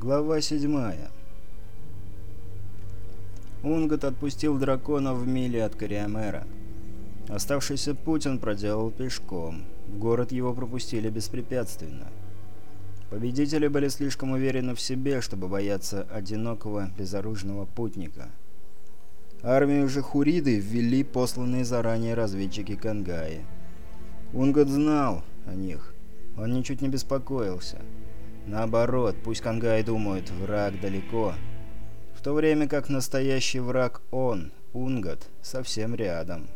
Глава 7 Унгат отпустил дракона в миле от Кориамера. Оставшийся путь он проделал пешком. В город его пропустили беспрепятственно. Победители были слишком уверены в себе, чтобы бояться одинокого безоружного путника. Армию же Хуриды ввели посланные заранее разведчики Кангаи. Унгат знал о них. Он ничуть не беспокоился. Наоборот, пусть Кангай думают, враг далеко. В то время как настоящий враг он, Унгат, совсем рядом.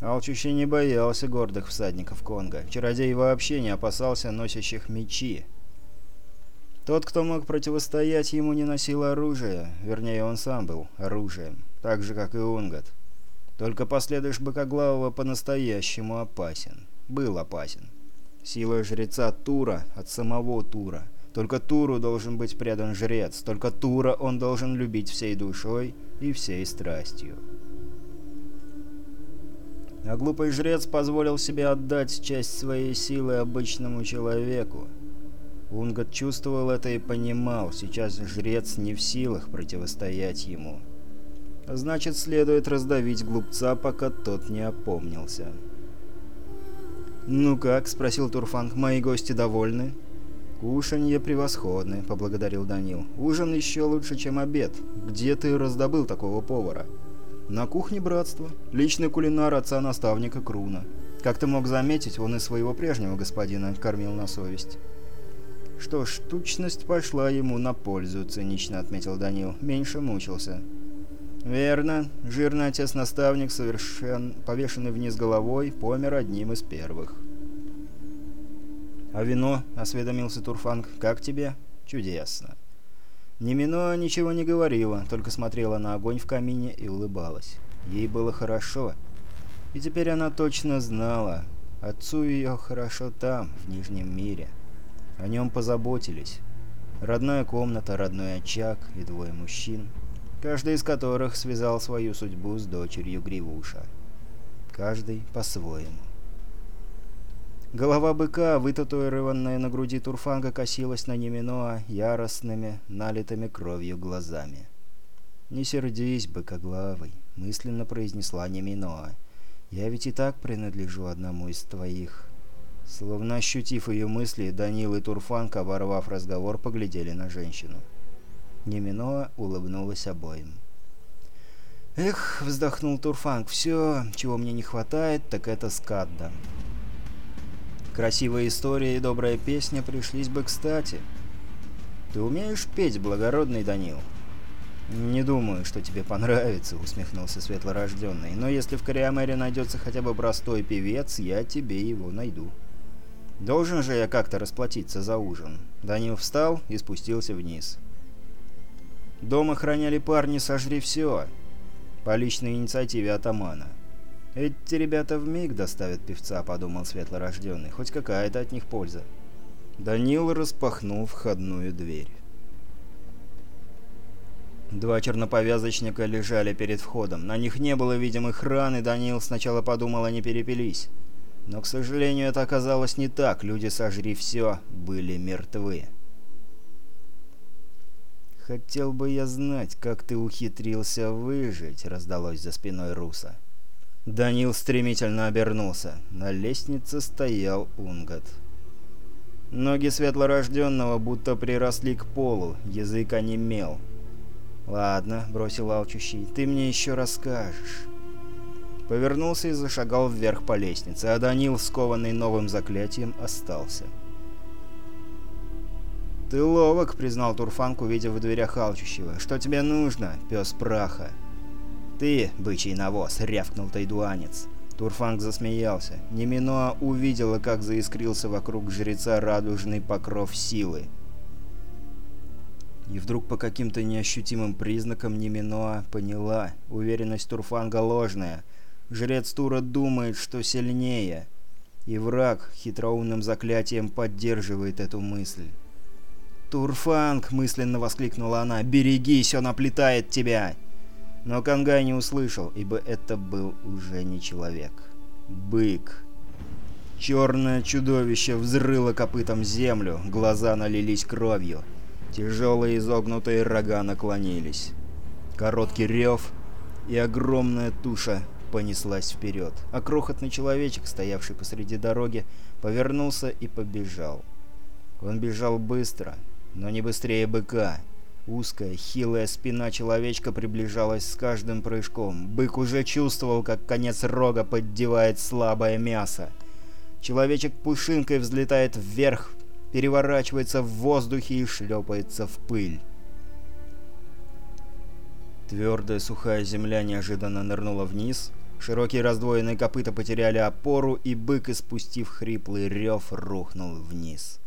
Алчущий не боялся гордых всадников Конга. Чародей вообще не опасался носящих мечи. Тот, кто мог противостоять ему, не носил оружия. Вернее, он сам был оружием. Так же, как и Унгат. Только последуешь Бокоглавого по-настоящему опасен. Был опасен. Сила жреца Тура от самого Тура. Только Туру должен быть предан жрец, только Тура он должен любить всей душой и всей страстью. А глупый жрец позволил себе отдать часть своей силы обычному человеку. Унгат чувствовал это и понимал, сейчас жрец не в силах противостоять ему. Значит, следует раздавить глупца, пока тот не опомнился. «Ну как?» — спросил Турфанг. «Мои гости довольны?» «Кушанье превосходное», — поблагодарил Данил. «Ужин еще лучше, чем обед. Где ты раздобыл такого повара?» «На кухне братства. Личный кулинар отца-наставника Круна. Как ты мог заметить, он и своего прежнего господина кормил на совесть». «Что ж, тучность пошла ему на пользу», — цинично отметил Данил. «Меньше мучился». «Верно. Жирный отец-наставник, совершен... повешенный вниз головой, помер одним из первых». «А вино?» — осведомился Турфанг. «Как тебе?» «Чудесно». Немино ничего не говорила, только смотрела на огонь в камине и улыбалась. Ей было хорошо. И теперь она точно знала. Отцу ее хорошо там, в Нижнем мире. О нем позаботились. Родная комната, родной очаг и двое мужчин — каждый из которых связал свою судьбу с дочерью Гривуша. Каждый по-своему. Голова быка, вытатуированная на груди Турфанга, косилась на Неминоа яростными, налитыми кровью глазами. «Не сердись, быкоглавый», — мысленно произнесла Неминоа. «Я ведь и так принадлежу одному из твоих». Словно ощутив ее мысли, Данил и Турфанг, оборвав разговор, поглядели на женщину. Немино улыбнулась обоим. «Эх», — вздохнул Турфанг, — «все, чего мне не хватает, так это скадда». «Красивая история и добрая песня пришлись бы кстати». «Ты умеешь петь, благородный Данил?» «Не думаю, что тебе понравится», — усмехнулся Светлорожденный. «Но если в Кориамере найдется хотя бы простой певец, я тебе его найду». «Должен же я как-то расплатиться за ужин». Данил встал и спустился вниз. «Вниз». Дом охраняли парни «Сожри все» по личной инициативе атамана. «Эти ребята в миг доставят певца», — подумал светлорожденный. «Хоть какая-то от них польза». Данил распахнул входную дверь. Два черноповязочника лежали перед входом. На них не было видимых ран, и Данил сначала подумал, они перепились. Но, к сожалению, это оказалось не так. Люди «Сожри все» были мертвы. «Хотел бы я знать, как ты ухитрился выжить», — раздалось за спиной Руса. Данил стремительно обернулся. На лестнице стоял Унгат. Ноги светлорожденного будто приросли к полу, язык онемел. «Ладно», — бросил алчущий, — «ты мне еще расскажешь». Повернулся и зашагал вверх по лестнице, а Данил, скованный новым заклятием, остался. — «Ты ловок», — признал Турфанк, увидев в дверях алчущего. «Что тебе нужно, пес праха?» «Ты, бычий навоз», — рявкнул тайдуанец. Турфанг засмеялся. Неминоа увидела, как заискрился вокруг жреца радужный покров силы. И вдруг по каким-то неощутимым признакам Неминоа поняла. Уверенность Турфанга ложная. Жрец Тура думает, что сильнее. И враг хитроумным заклятием поддерживает эту мысль. «Турфанг!» — мысленно воскликнула она. «Берегись, он оплетает тебя!» Но Кангай не услышал, ибо это был уже не человек. «Бык!» Черное чудовище взрыло копытом землю, глаза налились кровью. Тяжелые изогнутые рога наклонились. Короткий рев, и огромная туша понеслась вперед, а крохотный человечек, стоявший посреди дороги, повернулся и побежал. Он бежал быстро, но не быстрее быка. Узкая, хилая спина человечка приближалась с каждым прыжком. Бык уже чувствовал, как конец рога поддевает слабое мясо. Человечек пушинкой взлетает вверх, переворачивается в воздухе и шлепается в пыль. Твердая сухая земля неожиданно нырнула вниз. Широкие раздвоенные копыта потеряли опору, и бык, испустив хриплый рев, рухнул вниз.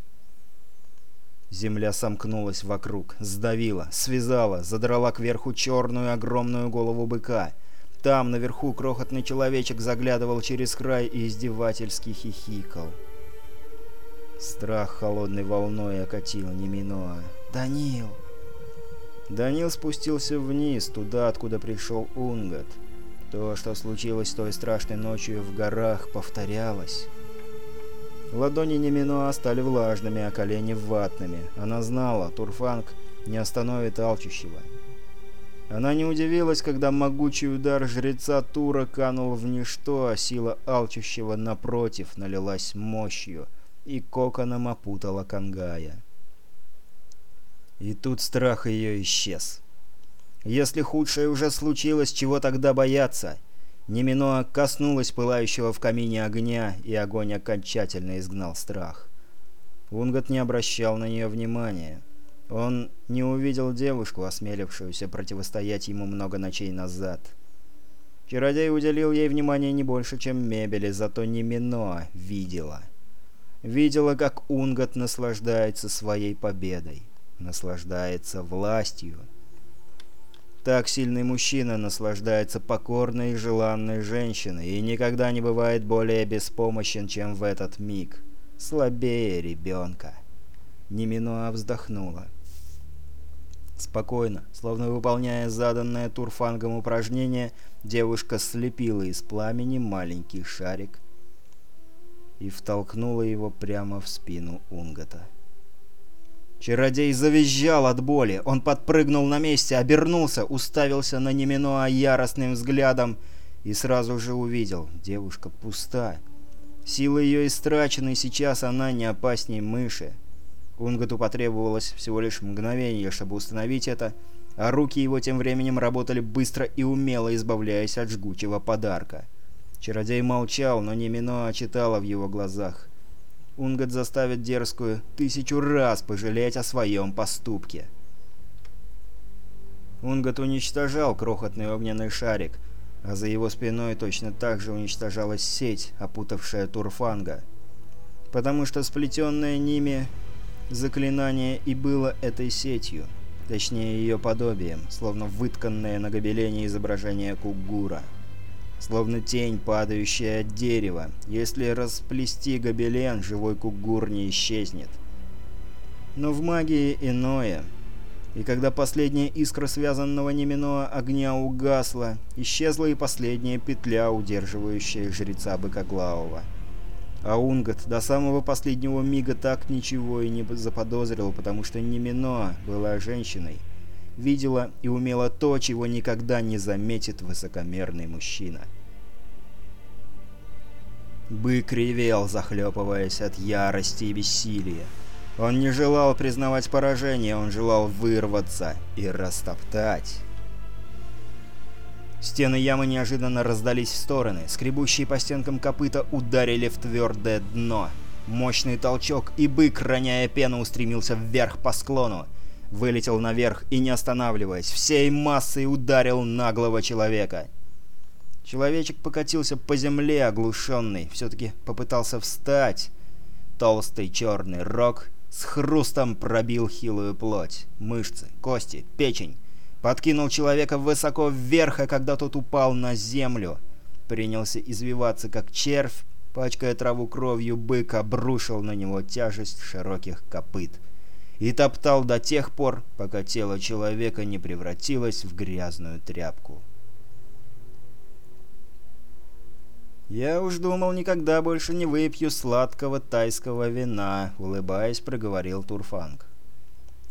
Земля сомкнулась вокруг, сдавила, связала, задрала кверху черную огромную голову быка. Там, наверху, крохотный человечек заглядывал через край и издевательски хихикал. Страх холодной волной окатил Неминоа. «Данил!» Данил спустился вниз, туда, откуда пришел Унгат. То, что случилось той страшной ночью в горах, повторялось. Ладони Неминоа стали влажными, а колени ватными. Она знала, Турфанг не остановит алчущего. Она не удивилась, когда могучий удар жреца Тура канул в ничто, а сила алчущего напротив налилась мощью, и коконом опутала Кангая. И тут страх ее исчез. Если худшее уже случилось, чего тогда бояться? — Немино коснулась пылающего в камине огня, и огонь окончательно изгнал страх. Унгот не обращал на нее внимания. Он не увидел девушку, осмелившуюся противостоять ему много ночей назад. Чародей уделил ей внимание не больше, чем мебели, зато Немино видела. Видела, как Унгот наслаждается своей победой, наслаждается властью, так сильный мужчина наслаждается покорной и желанной женщиной и никогда не бывает более беспомощен, чем в этот миг. Слабее ребенка. Неминуа вздохнула. Спокойно, словно выполняя заданное Турфангом упражнение, девушка слепила из пламени маленький шарик и втолкнула его прямо в спину Унгата. Чародей завизжал от боли. Он подпрыгнул на месте, обернулся, уставился на Неминуа яростным взглядом и сразу же увидел. Девушка пуста. Силы ее истрачены, сейчас она не опасней мыши. Унготу потребовалось всего лишь мгновение, чтобы установить это, а руки его тем временем работали быстро и умело, избавляясь от жгучего подарка. Чародей молчал, но Неминуа читала в его глазах. Унгат заставит дерзкую тысячу раз пожалеть о своем поступке. Унгат уничтожал крохотный огненный шарик, а за его спиной точно так же уничтожалась сеть, опутавшая Турфанга. Потому что сплетенное ними заклинание и было этой сетью, точнее ее подобием, словно вытканное на гобелене изображение Кугура словно тень, падающая от дерева. Если расплести гобелен, живой кугур не исчезнет. Но в магии иное. И когда последняя искра связанного Неминоа огня угасла, исчезла и последняя петля, удерживающая жреца Быкоглавого. А Унгот до самого последнего мига так ничего и не заподозрил, потому что Неминоа была женщиной. Видела и умела то, чего никогда не заметит высокомерный мужчина. Бык ревел, захлепываясь от ярости и бессилия. Он не желал признавать поражение, он желал вырваться и растоптать. Стены ямы неожиданно раздались в стороны, скребущие по стенкам копыта ударили в твердое дно. Мощный толчок, и бык, роняя пену, устремился вверх по склону. Вылетел наверх и, не останавливаясь, всей массой ударил наглого человека. Человечек покатился по земле, оглушенный, все-таки попытался встать. Толстый черный рог с хрустом пробил хилую плоть, мышцы, кости, печень. Подкинул человека высоко вверх, а когда тот упал на землю, принялся извиваться как червь, пачкая траву кровью, бык обрушил на него тяжесть широких копыт и топтал до тех пор, пока тело человека не превратилось в грязную тряпку. «Я уж думал, никогда больше не выпью сладкого тайского вина», — улыбаясь, проговорил Турфанг.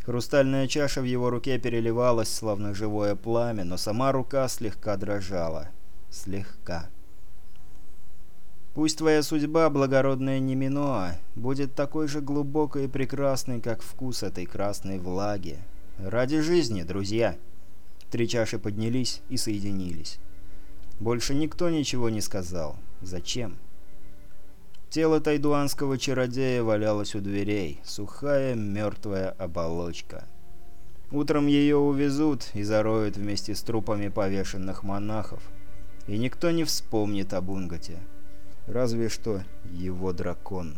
Хрустальная чаша в его руке переливалась, словно живое пламя, но сама рука слегка дрожала. Слегка. «Пусть твоя судьба, благородная Неминоа, будет такой же глубокой и прекрасной, как вкус этой красной влаги. Ради жизни, друзья!» Три чаши поднялись и соединились. Больше никто ничего не сказал. Зачем? Тело тайдуанского чародея валялось у дверей, сухая мертвая оболочка. Утром ее увезут и зароют вместе с трупами повешенных монахов. И никто не вспомнит об Унготе. Разве что его дракон.